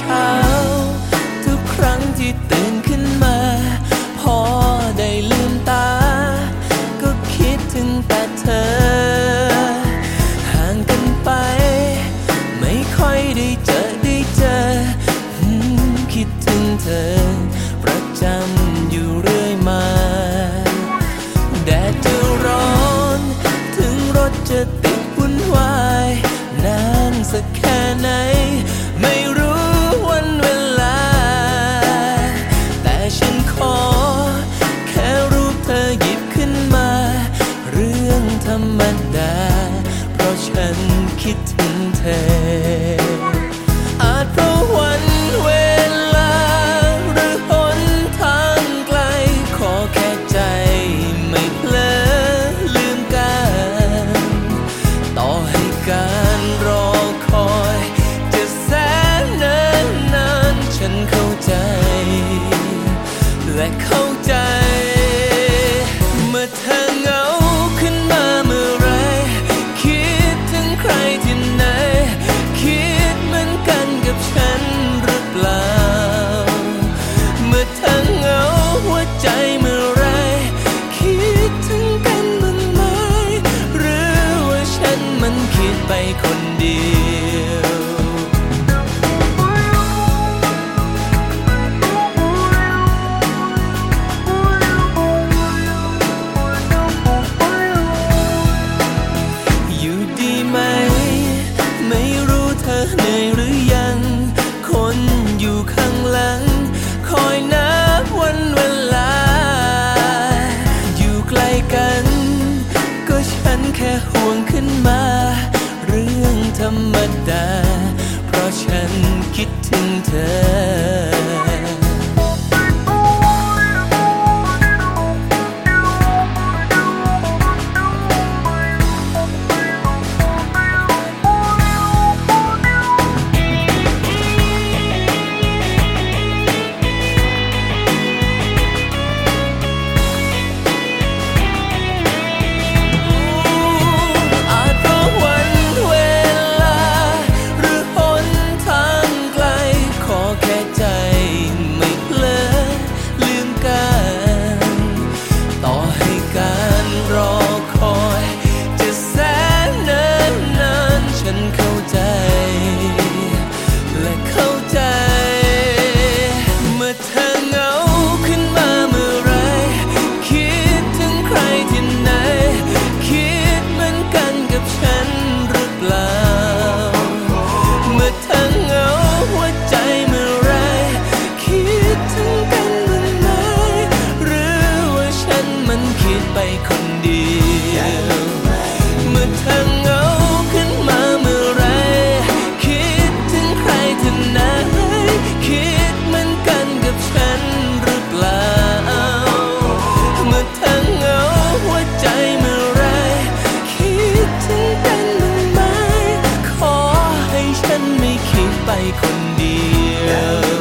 ช้า ทุกครั้งที่ตื่นขึ้นมา พอได้ลืมตา ก็คิดถึงแต่เธอ ห่างกันไป ไม่ค่อยได้เจอได้เจอ คิดถึงเธอ ประจำอยู่เรื่อยมาแดดจะร้อน ถึงรถจะติดวุ่นวาย นานสักแค่ไหน ไม่รู้ ฉันคิด เดียวอยู่ดีไหม ไม่รู้เธอเหนื่อยหรือยัง คนอยู่ข้างหลัง คอยนับวันเวลา อยู่ใกล้กัน ก็ฉันแค่ห่วงขึ้นมา ธรรมดา เพราะฉันคิดถึงเธอ ไปคนเดียว